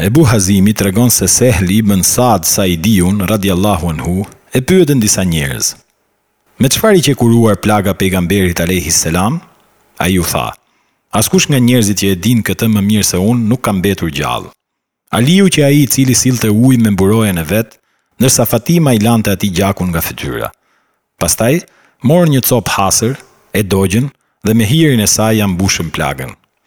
Ebu Hazimi tregon se Sehl ibn Sa'd Sa'idiun, radijallahu anhu, e pyetën disa njerëz, Me çfarë i qe kuruar plaga Pejgamberit alejhis selam? Ai u tha, Askush nga njerëzit që e dinë këtë më mirë se unë nuk ka mbetur gjallë. Aliu qe ai i cili sillte ujë me mburojen e vet, ndërsa Fatima i lante atij gjakun nga fytyra. Pastaj, morën një copë hasër, e dogjën, dhe me hirin e saj ia mbushën plagën.